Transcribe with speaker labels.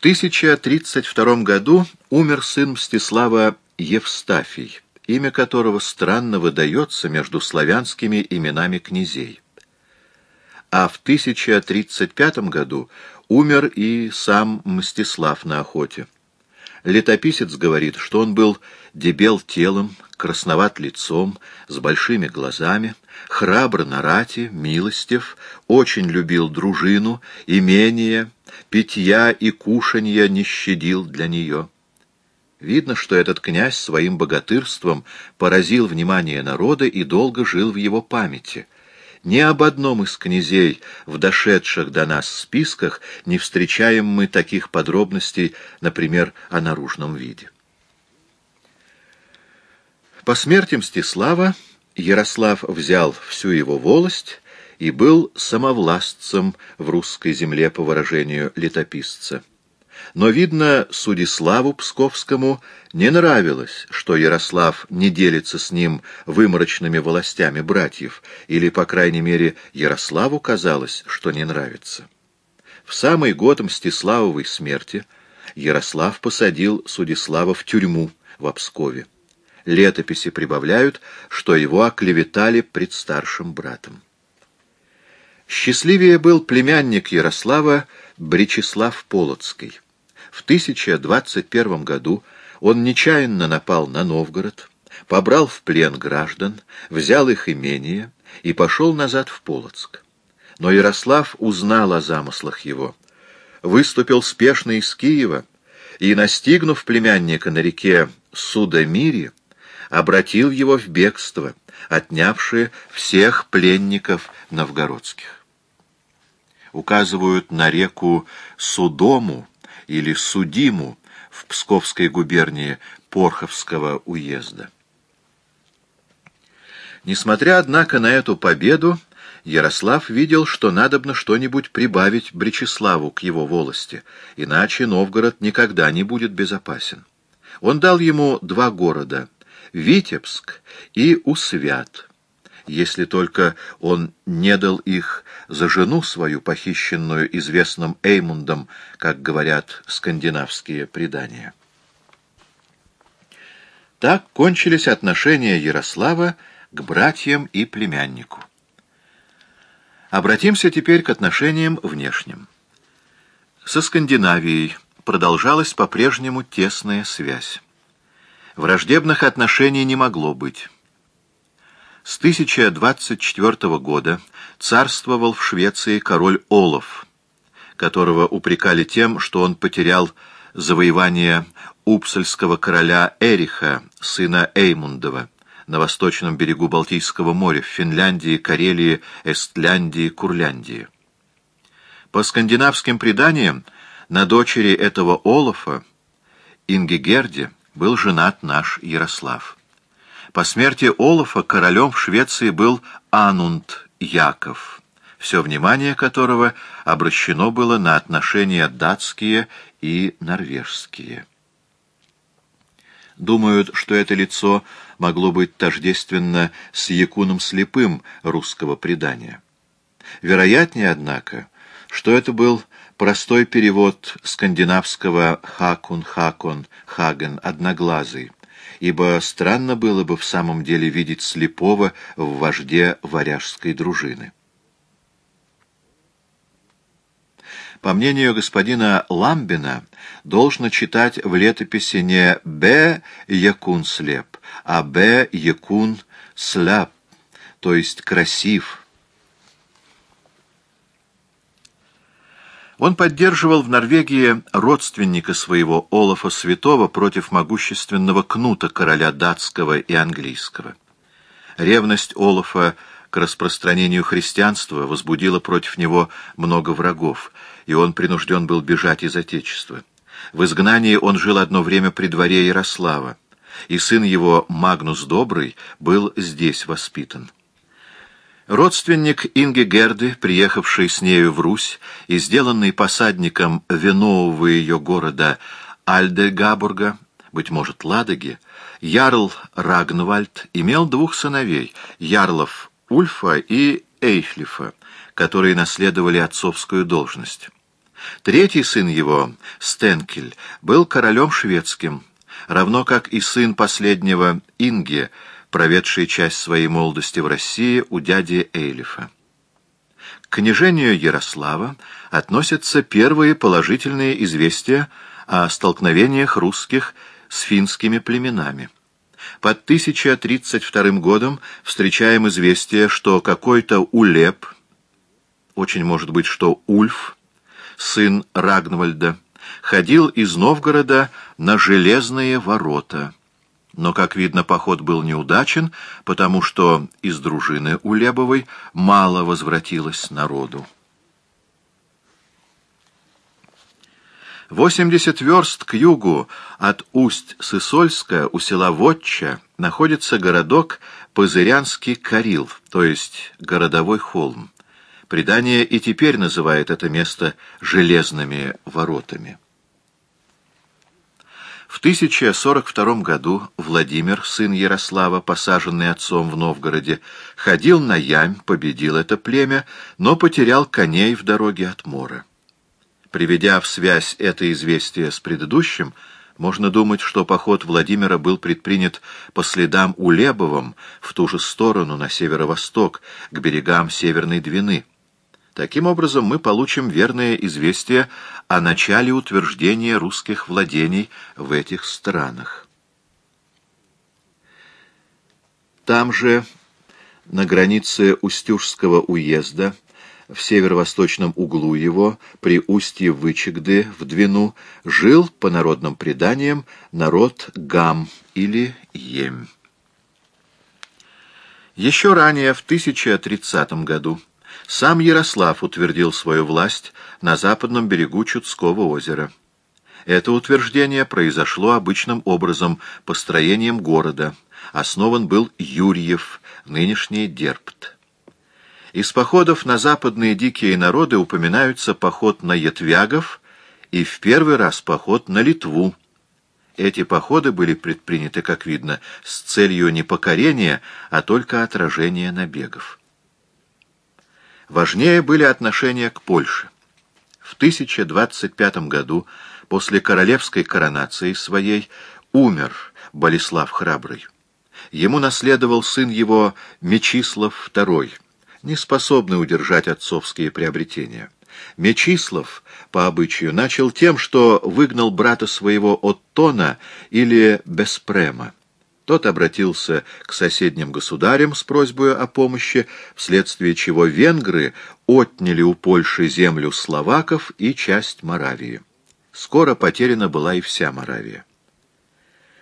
Speaker 1: 1032 году умер сын Мстислава Евстафий, имя которого странно выдается между славянскими именами князей. А в 1035 году умер и сам Мстислав на охоте. Летописец говорит, что он был дебел телом, красноват лицом, с большими глазами, храбр на рати, милостив, очень любил дружину, имение, питья и кушанья не щадил для нее. Видно, что этот князь своим богатырством поразил внимание народа и долго жил в его памяти — ни об одном из князей в дошедших до нас списках не встречаем мы таких подробностей, например, о наружном виде. По смерти Мстислава Ярослав взял всю его волость и был самовластцем в русской земле, по выражению летописца. Но, видно, Судиславу Псковскому не нравилось, что Ярослав не делится с ним выморочными властями братьев, или, по крайней мере, Ярославу казалось, что не нравится. В самый год Мстиславовой смерти Ярослав посадил Судислава в тюрьму в Пскове. Летописи прибавляют, что его оклеветали пред старшим братом. Счастливее был племянник Ярослава Бречеслав Полоцкий. В 1021 году он нечаянно напал на Новгород, побрал в плен граждан, взял их имение и пошел назад в Полоцк. Но Ярослав узнал о замыслах его, выступил спешно из Киева и, настигнув племянника на реке Судомире, обратил его в бегство, отнявшие всех пленников новгородских. Указывают на реку Судому, или Судиму в Псковской губернии Порховского уезда. Несмотря, однако, на эту победу, Ярослав видел, что надобно что-нибудь прибавить Бречеславу к его волости, иначе Новгород никогда не будет безопасен. Он дал ему два города — Витебск и Усвят — если только он не дал их за жену свою, похищенную известным Эймундом, как говорят скандинавские предания. Так кончились отношения Ярослава к братьям и племяннику. Обратимся теперь к отношениям внешним. Со Скандинавией продолжалась по-прежнему тесная связь. Враждебных отношений не могло быть. С 1024 года царствовал в Швеции король Олаф, которого упрекали тем, что он потерял завоевание упсальского короля Эриха, сына Эймундова, на восточном берегу Балтийского моря, в Финляндии, Карелии, Эстляндии, Курляндии. По скандинавским преданиям, на дочери этого Олафа, Ингигерде, был женат наш Ярослав. По смерти Олафа королем в Швеции был Анунд Яков, все внимание которого обращено было на отношения датские и норвежские. Думают, что это лицо могло быть тождественно с Якуном Слепым русского предания. Вероятнее, однако, что это был простой перевод скандинавского «хакун-хакон», «хаген», «одноглазый», ибо странно было бы в самом деле видеть слепого в вожде варяжской дружины. По мнению господина Ламбина, должно читать в летописи не «Б. Якун слеп», а «Б. Якун сляп», то есть «красив», Он поддерживал в Норвегии родственника своего Олафа Святого против могущественного кнута короля датского и английского. Ревность Олафа к распространению христианства возбудила против него много врагов, и он принужден был бежать из Отечества. В изгнании он жил одно время при дворе Ярослава, и сын его Магнус Добрый был здесь воспитан. Родственник Инги Герды, приехавший с нею в Русь и сделанный посадником винового ее города Альдегабурга, быть может, Ладоги, Ярл Рагнвальд имел двух сыновей, ярлов Ульфа и Эйхлифа, которые наследовали отцовскую должность. Третий сын его, Стенкель, был королем шведским, равно как и сын последнего, Инге, проведший часть своей молодости в России у дяди Эйлифа. К княжению Ярослава относятся первые положительные известия о столкновениях русских с финскими племенами. Под 1032 годом встречаем известие, что какой-то Улеп, очень может быть, что Ульф, сын Рагнвальда, ходил из Новгорода на железные ворота. Но, как видно, поход был неудачен, потому что из дружины Улебовой мало возвратилось народу. 80 верст к югу от Усть-Сысольска у села Вотча находится городок Пазырянский Карил, то есть городовой холм. Предание и теперь называет это место «железными воротами». В 1042 году Владимир, сын Ярослава, посаженный отцом в Новгороде, ходил на Ямь, победил это племя, но потерял коней в дороге от Мора. Приведя в связь это известие с предыдущим, можно думать, что поход Владимира был предпринят по следам Улебовым в ту же сторону, на северо-восток, к берегам Северной Двины. Таким образом, мы получим верное известие о начале утверждения русских владений в этих странах. Там же, на границе Устюжского уезда, в северо-восточном углу его, при устье Вычегды, в Двину, жил, по народным преданиям, народ Гам или Емь. Еще ранее, в 1030 году, сам Ярослав утвердил свою власть на западном берегу Чудского озера. Это утверждение произошло обычным образом, построением города. Основан был Юрьев, нынешний Дерпт. Из походов на западные дикие народы упоминаются поход на Ятвягов и в первый раз поход на Литву. Эти походы были предприняты, как видно, с целью не покорения, а только отражения набегов. Важнее были отношения к Польше. В 1025 году, после королевской коронации своей, умер Болеслав Храбрый. Ему наследовал сын его Мечислав II, не способный удержать отцовские приобретения. Мечислав, по обычаю, начал тем, что выгнал брата своего Оттона или Беспрема. Тот обратился к соседним государям с просьбой о помощи, вследствие чего венгры отняли у Польши землю словаков и часть Моравии. Скоро потеряна была и вся Моравия.